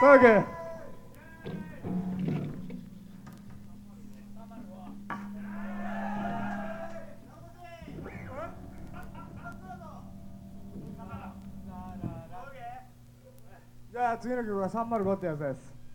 Fuck it. じゃあ次の曲は305ってやつです。